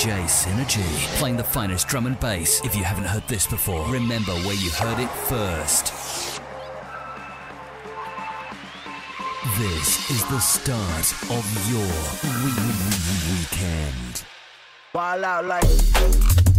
DJ Synergy, playing the finest drum and bass. If you haven't heard this before, remember where you heard it first. This is the start of your weekend. Ball out like.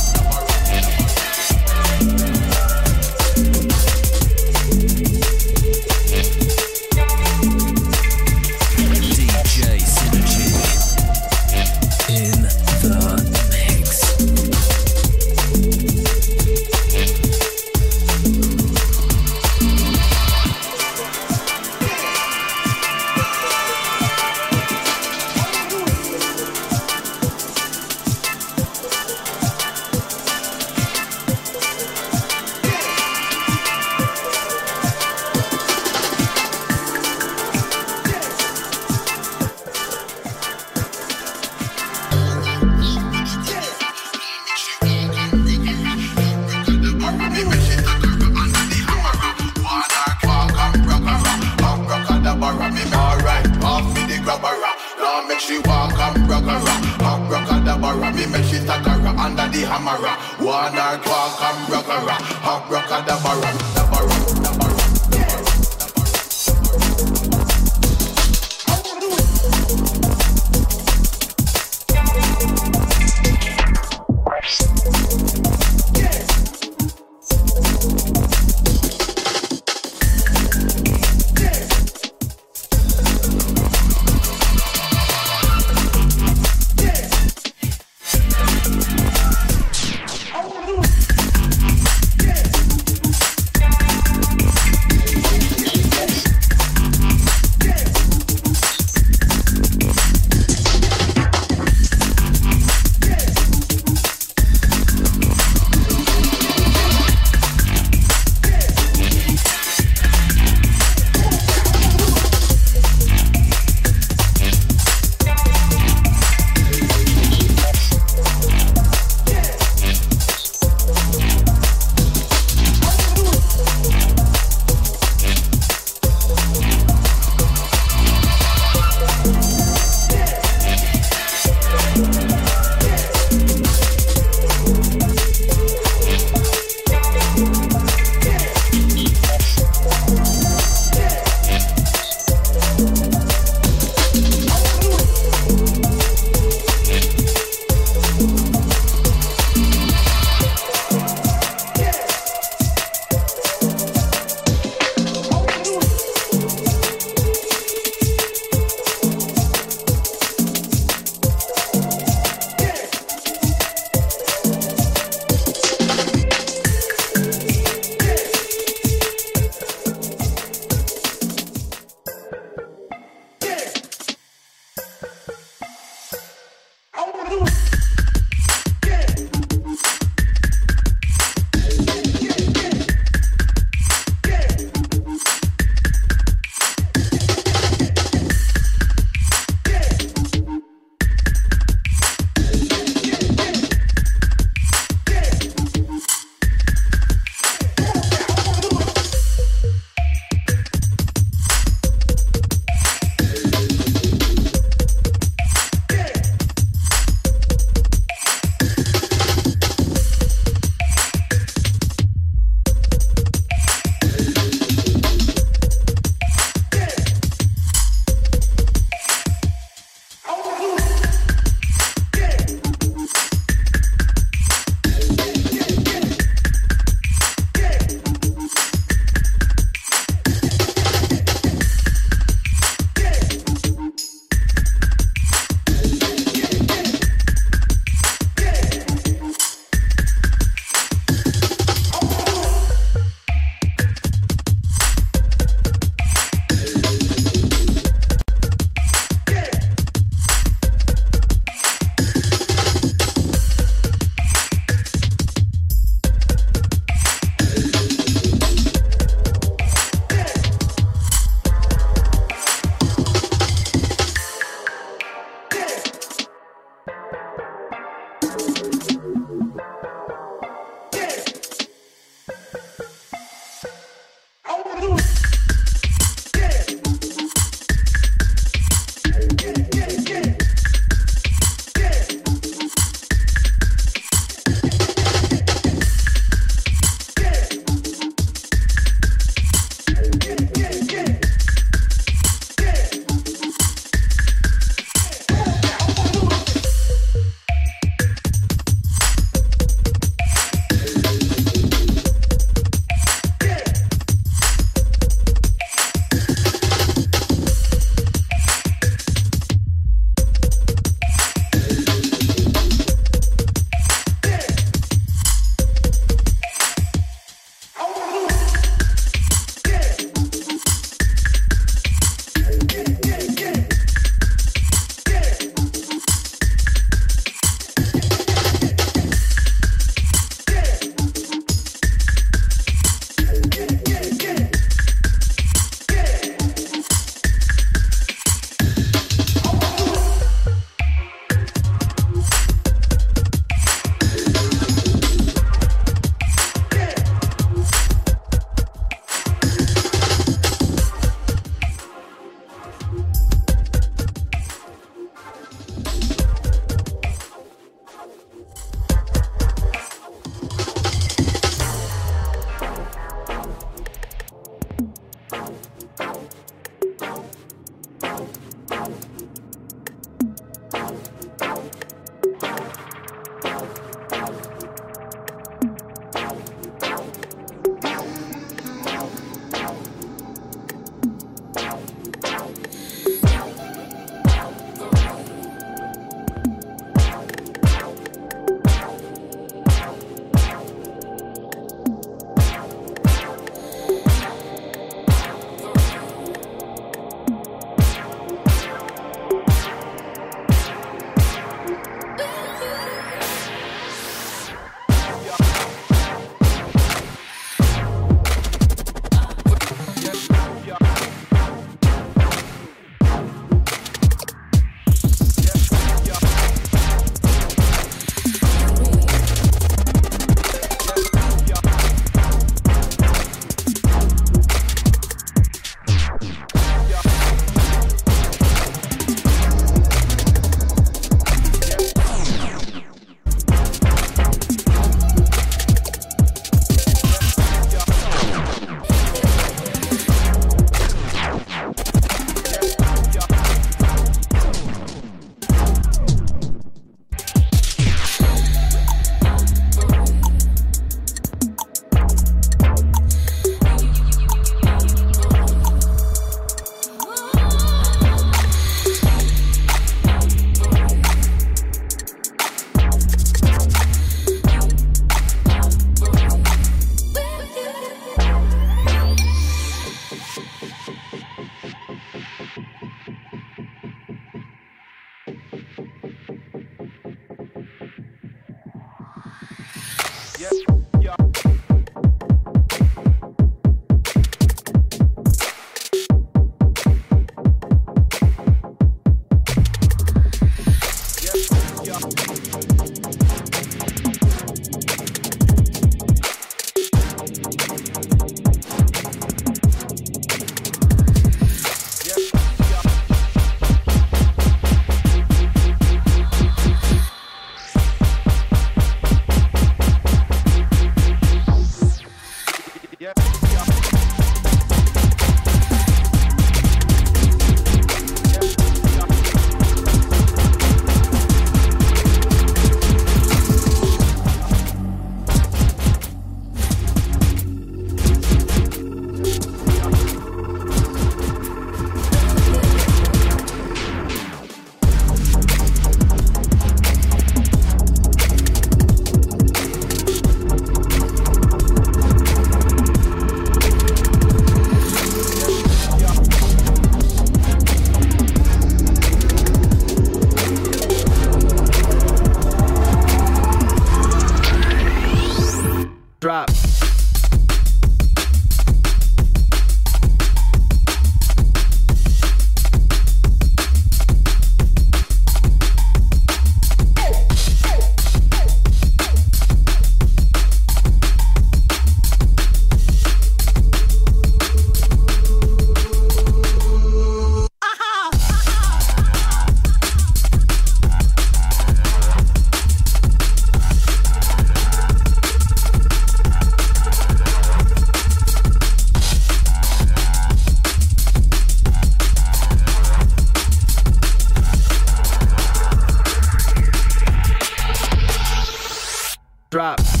drop.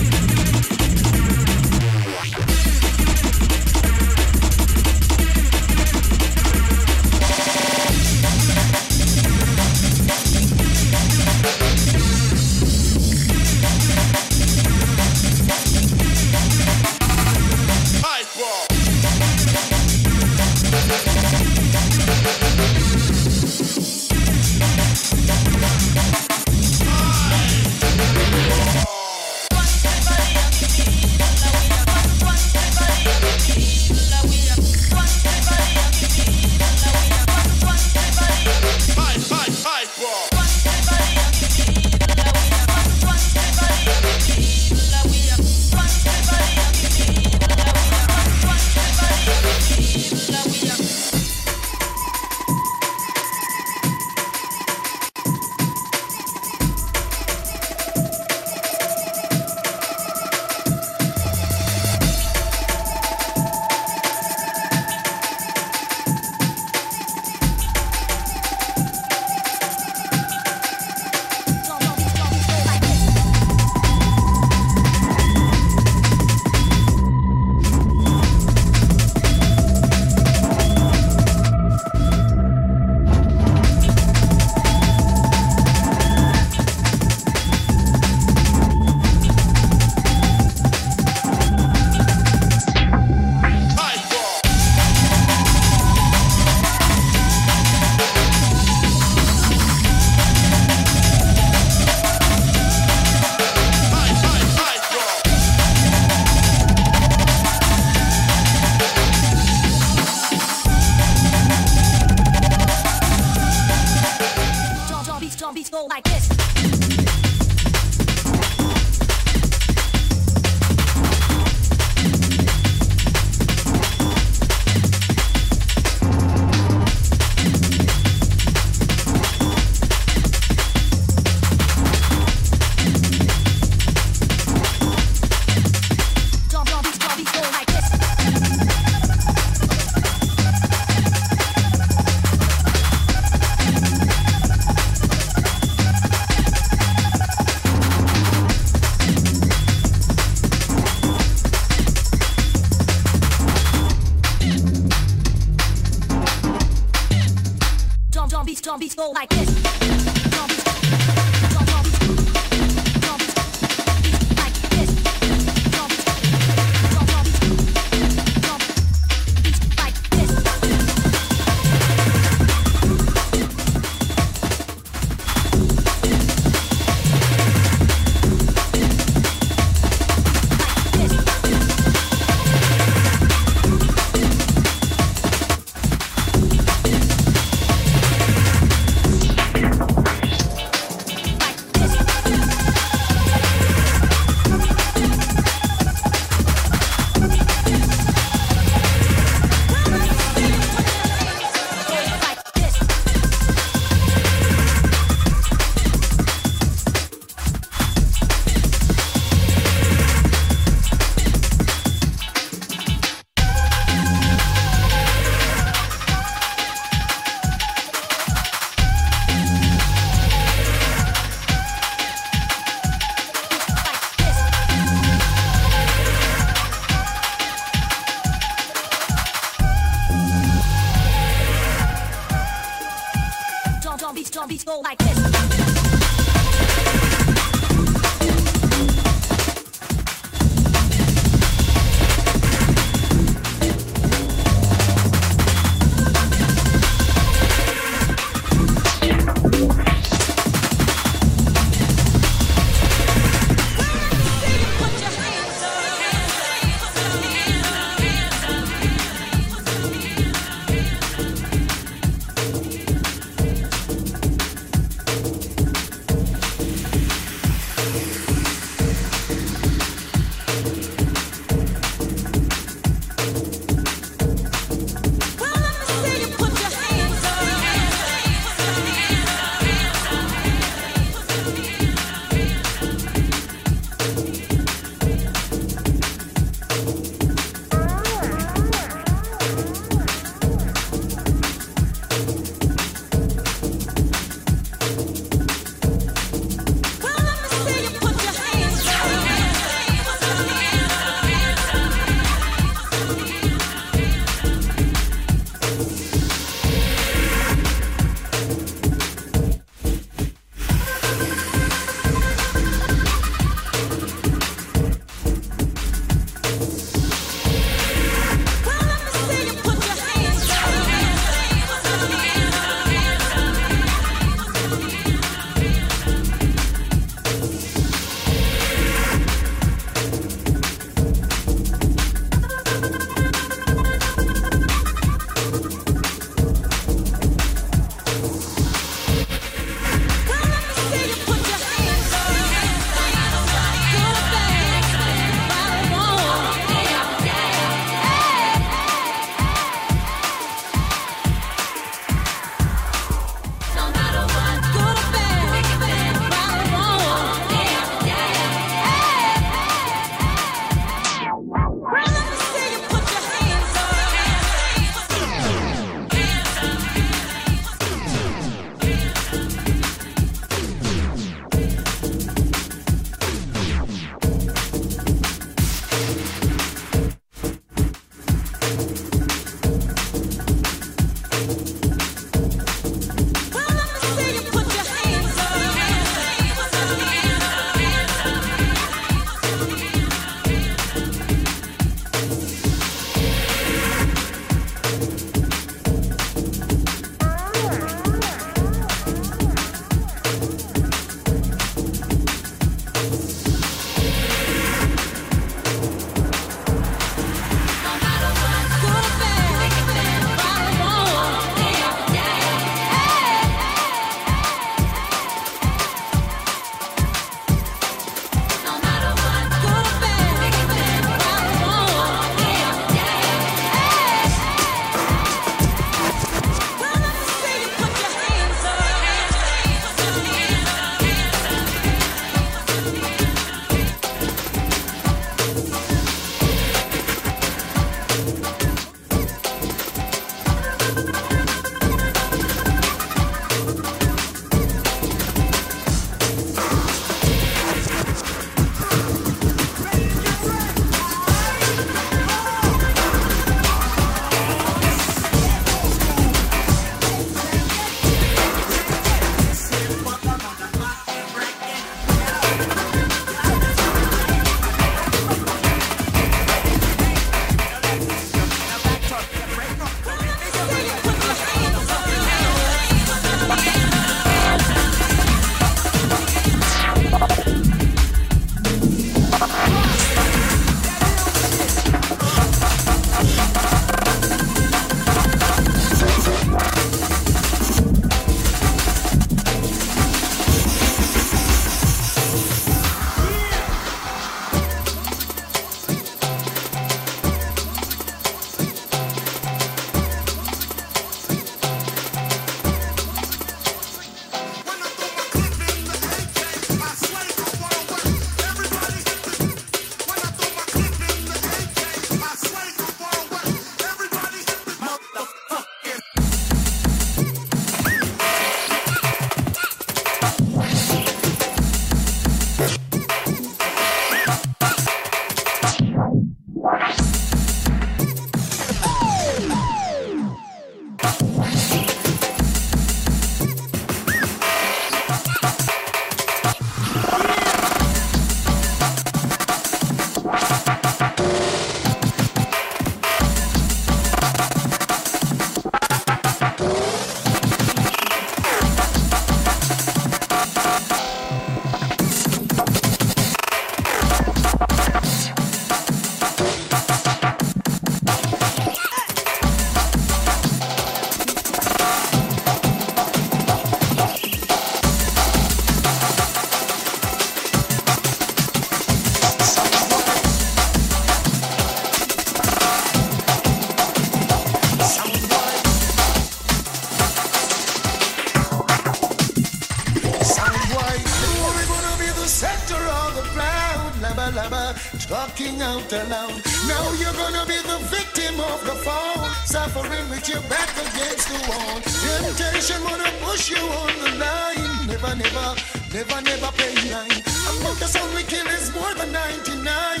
it aloud. Now you're gonna be the victim of the fall, suffering with your back against the wall. Temptation gonna push you on the line. Never, never, never, never pay nine. Among the sound we kill is more than 99.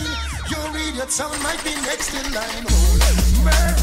Your idiot sound might be next in line. Oh, man.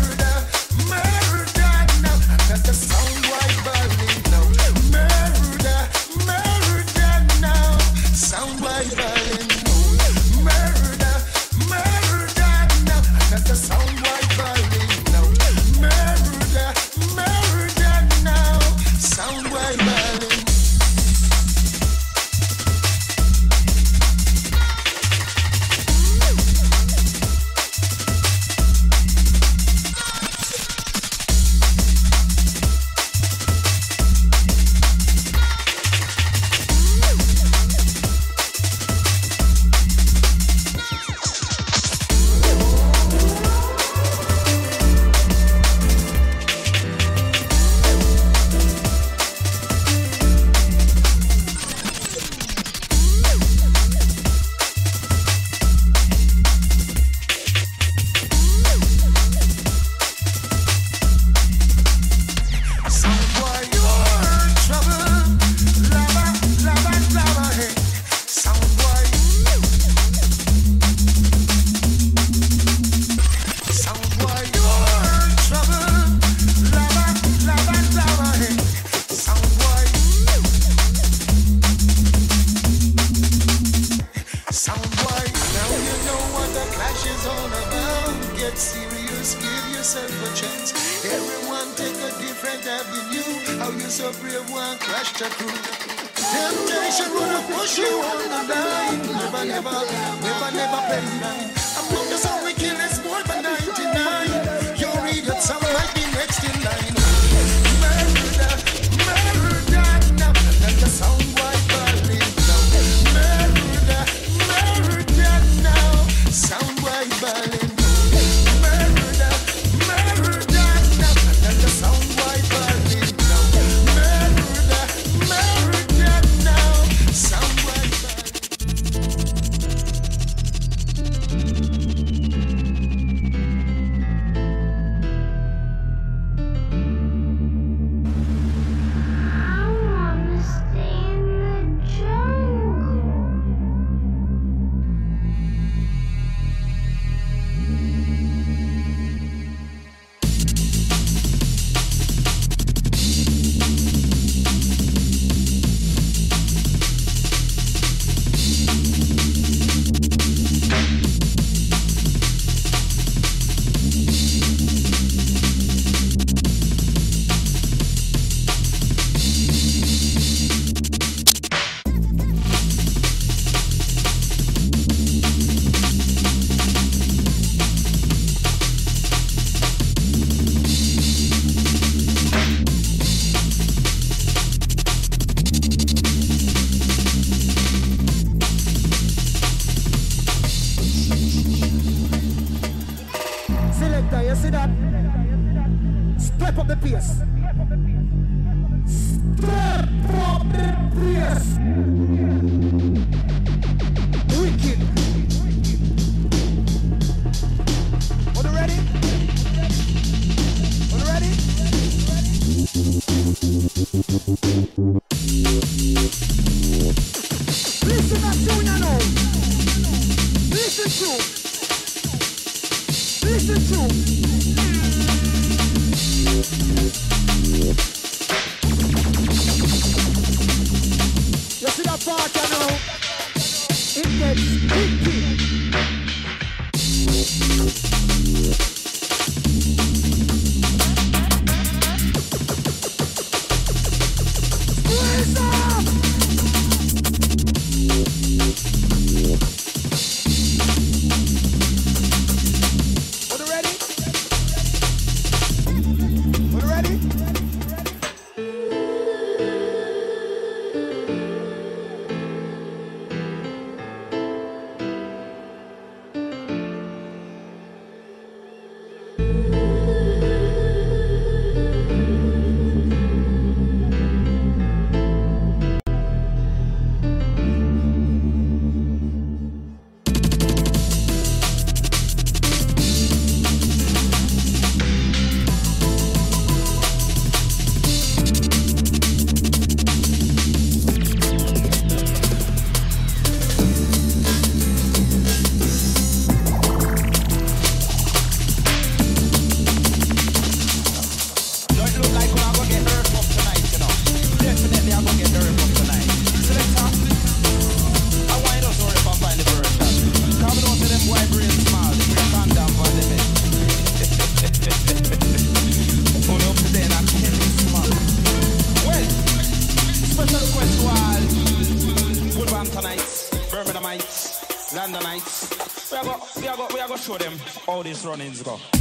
Show them how this runnings go.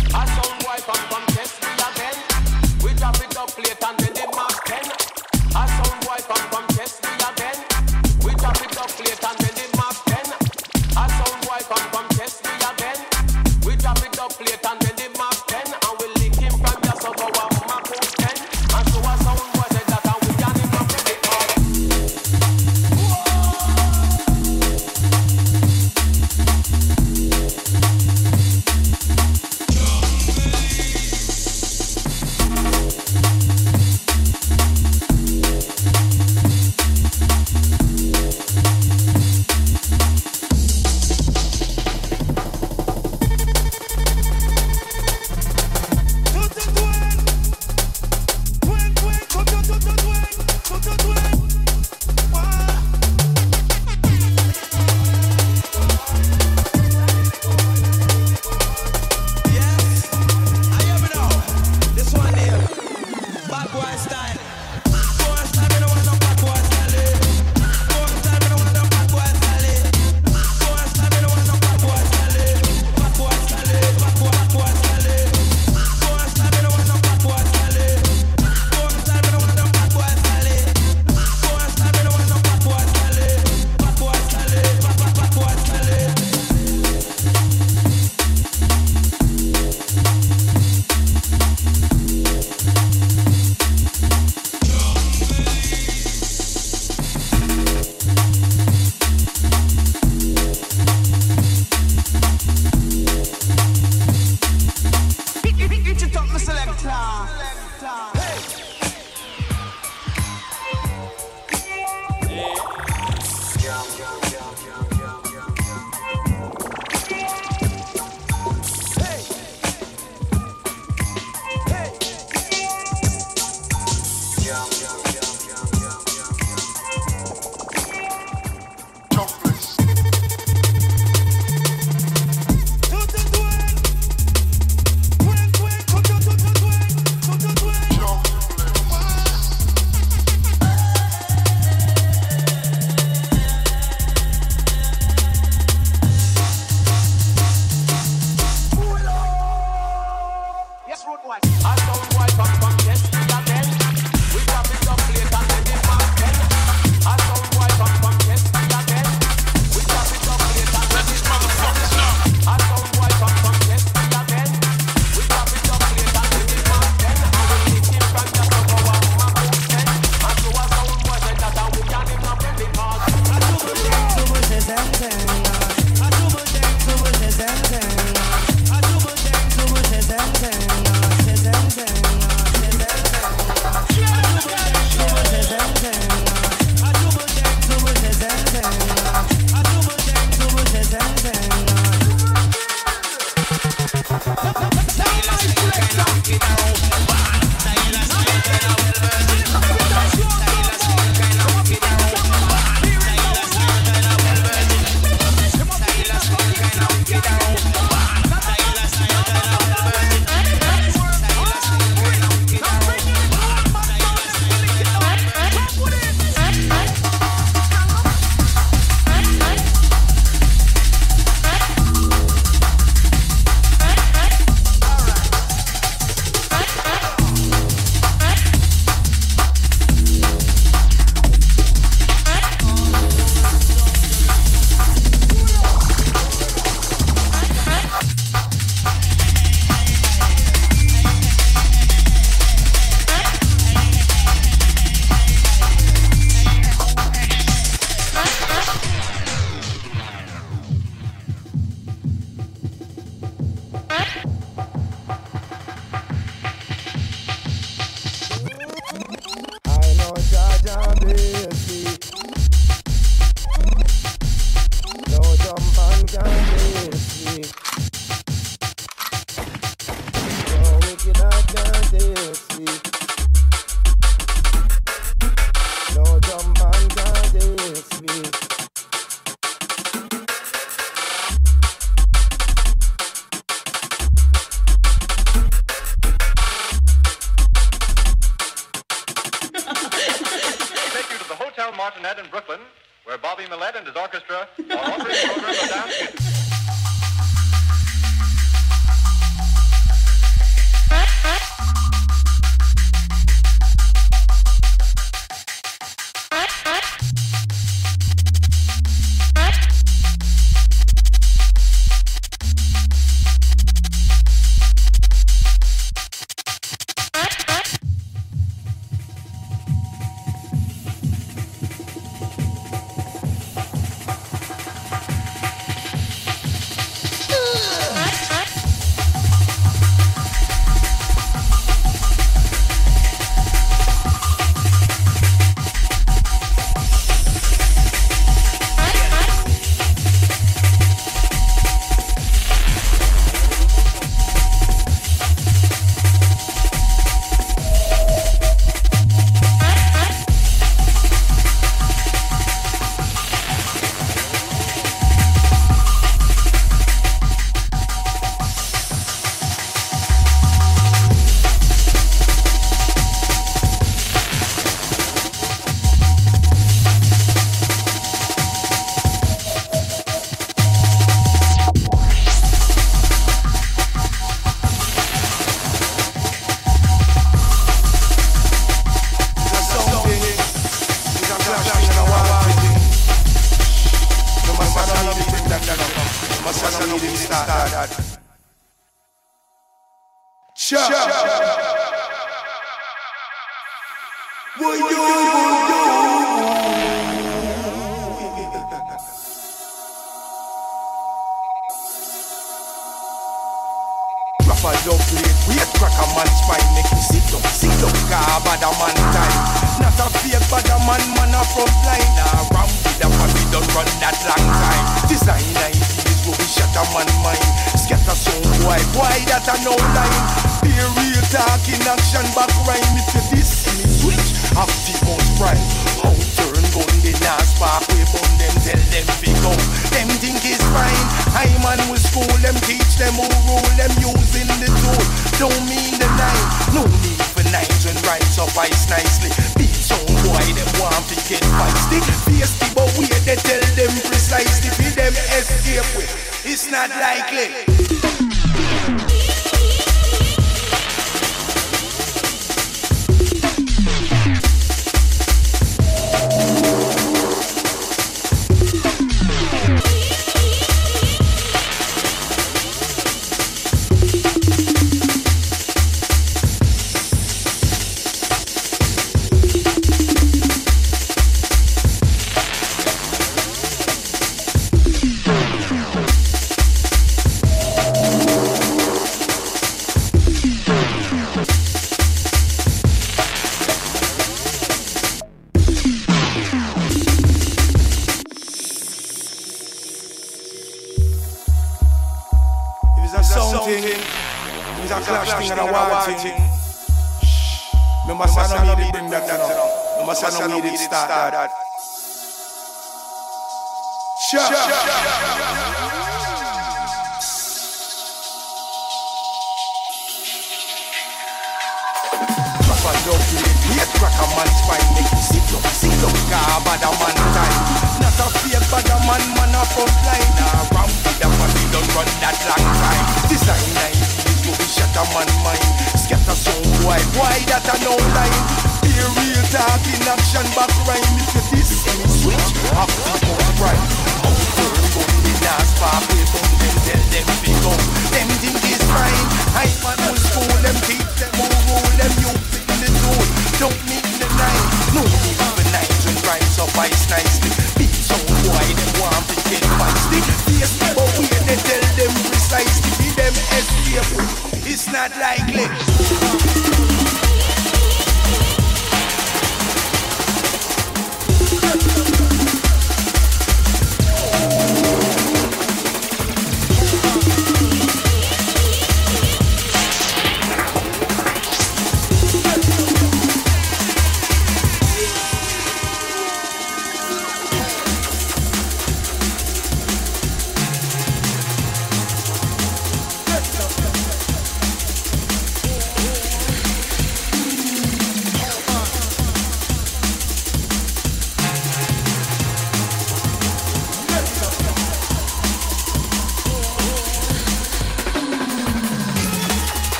And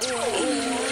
Let's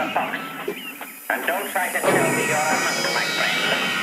a fox. And don't try to tell me you're a monster, my friend.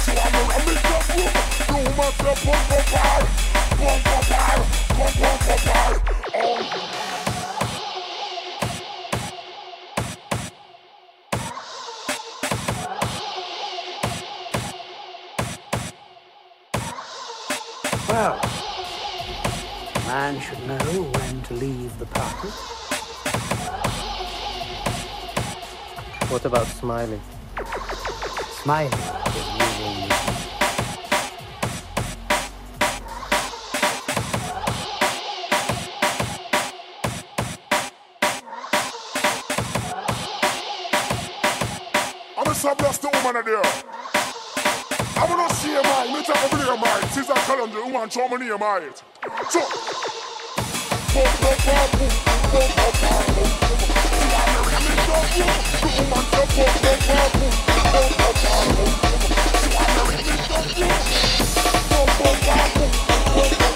Swallow, I'm in trouble. You must have What about smiling? Smiling I'm a bless the woman there. I wanna see your mind, me tell me your mind. This is a color, you want show me your mind. So. Red